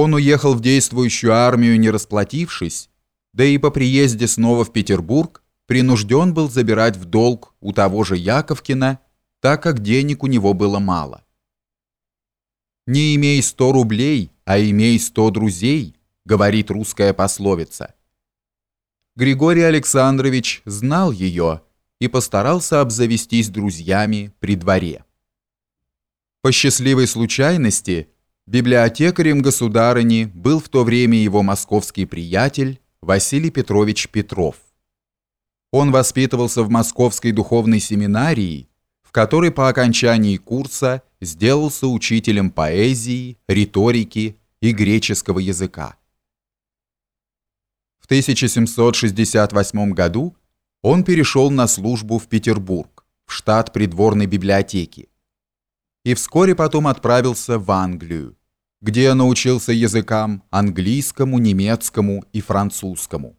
Он уехал в действующую армию, не расплатившись, да и по приезде снова в Петербург принужден был забирать в долг у того же Яковкина, так как денег у него было мало. «Не имей сто рублей, а имей сто друзей», говорит русская пословица. Григорий Александрович знал ее и постарался обзавестись друзьями при дворе. По счастливой случайности библиотекарем государыни был в то время его московский приятель Василий Петрович Петров. Он воспитывался в Московской духовной семинарии, в которой по окончании курса сделался учителем поэзии, риторики и греческого языка. В 1768 году он перешел на службу в Петербург, в штат придворной библиотеки, и вскоре потом отправился в Англию, где научился языкам английскому, немецкому и французскому.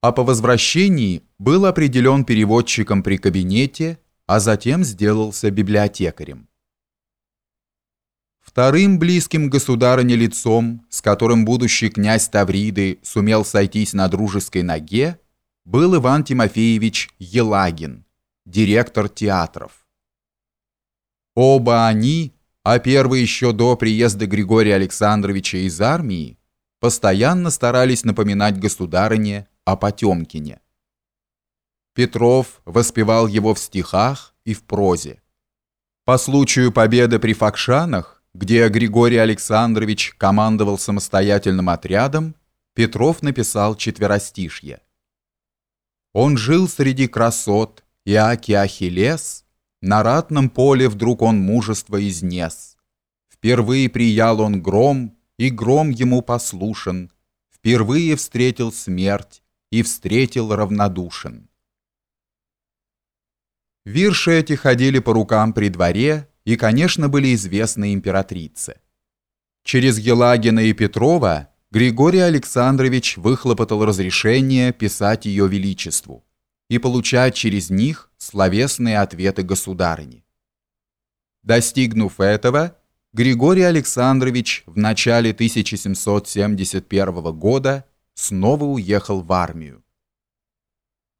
А по возвращении был определен переводчиком при кабинете, а затем сделался библиотекарем. Вторым близким государыне лицом, с которым будущий князь Тавриды сумел сойтись на дружеской ноге, был Иван Тимофеевич Елагин, директор театров. Оба они а первый еще до приезда Григория Александровича из армии постоянно старались напоминать государыне о Потемкине. Петров воспевал его в стихах и в прозе. По случаю победы при Факшанах, где Григорий Александрович командовал самостоятельным отрядом, Петров написал четверостишье. Он жил среди красот, и аки Ахиллес на ратном поле вдруг он мужество изнес. Впервые приял он гром, и гром ему послушен. Впервые встретил смерть, и встретил равнодушен. Вирши эти ходили по рукам при дворе и, конечно, были известны императрице. Через Елагина и Петрова Григорий Александрович выхлопотал разрешение писать ее величеству и получать через них словесные ответы государыни. Достигнув этого, Григорий Александрович в начале 1771 года снова уехал в армию.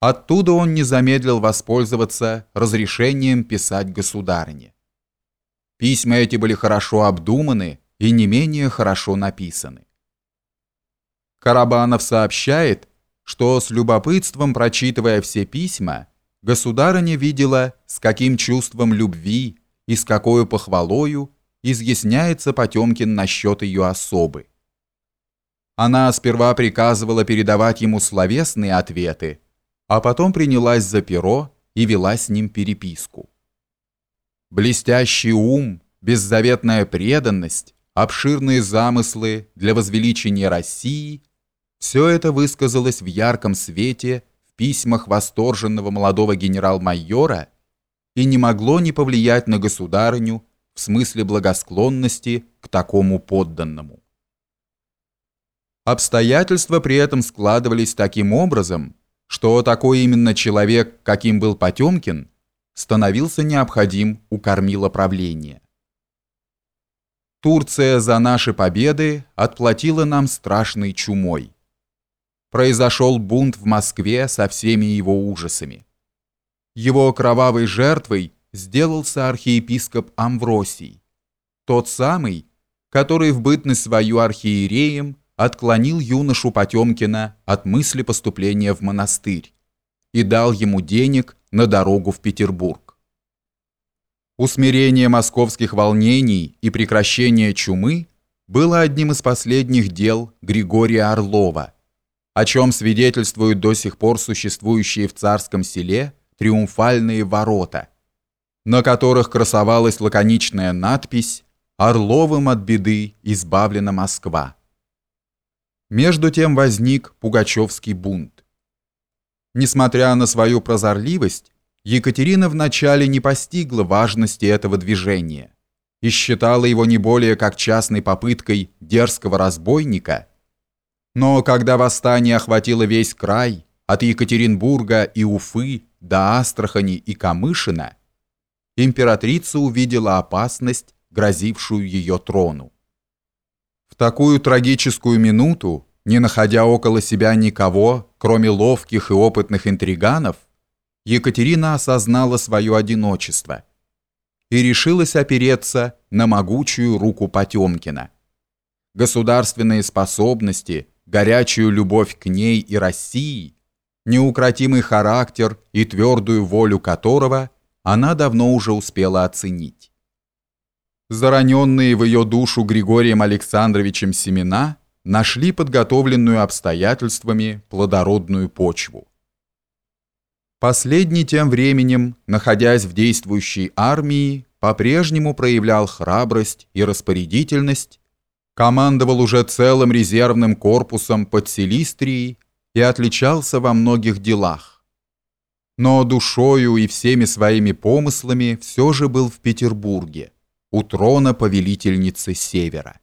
Оттуда он не замедлил воспользоваться разрешением писать государыне. Письма эти были хорошо обдуманы и не менее хорошо написаны. Карабанов сообщает, что с любопытством прочитывая все письма, государыня видела, с каким чувством любви и с какой похвалою изъясняется Потемкин насчет ее особы. Она сперва приказывала передавать ему словесные ответы, а потом принялась за перо и вела с ним переписку. Блестящий ум, беззаветная преданность, обширные замыслы для возвеличения России – все это высказалось в ярком свете в письмах восторженного молодого генерал-майора и не могло не повлиять на государыню в смысле благосклонности к такому подданному. Обстоятельства при этом складывались таким образом, что такой именно человек, каким был Потемкин, становился необходим у кормила правления. Турция за наши победы отплатила нам страшной чумой произошел бунт в Москве со всеми его ужасами. Его кровавой жертвой сделался архиепископ Амвросий, тот самый, который в бытность свою архиереем отклонил юношу Потемкина от мысли поступления в монастырь и дал ему денег на дорогу в Петербург. Усмирение московских волнений и прекращение чумы было одним из последних дел Григория Орлова – о чем свидетельствуют до сих пор существующие в царском селе триумфальные ворота, на которых красовалась лаконичная надпись «Орловым от беды избавлена Москва». Между тем возник Пугачевский бунт. Несмотря на свою прозорливость, Екатерина вначале не постигла важности этого движения и считала его не более как частной попыткой дерзкого разбойника – но когда восстание охватило весь край, от Екатеринбурга и Уфы до Астрахани и Камышина, императрица увидела опасность, грозившую ее трону. В такую трагическую минуту, не находя около себя никого, кроме ловких и опытных интриганов, Екатерина осознала свое одиночество и решилась опереться на могучую руку Потемкина. Государственные способности, горячую любовь к ней и России, неукротимый характер и твердую волю которого она давно уже успела оценить зараненные в ее душу Григорием Александровичем семена нашли подготовленную обстоятельствами плодородную почву. Последний тем временем, находясь в действующей армии, по-прежнему проявлял храбрость и распорядительность, командовал уже целым резервным корпусом под Силистрией и отличался во многих делах. Но душою и всеми своими помыслами все же был в Петербурге, у трона повелительницы Севера.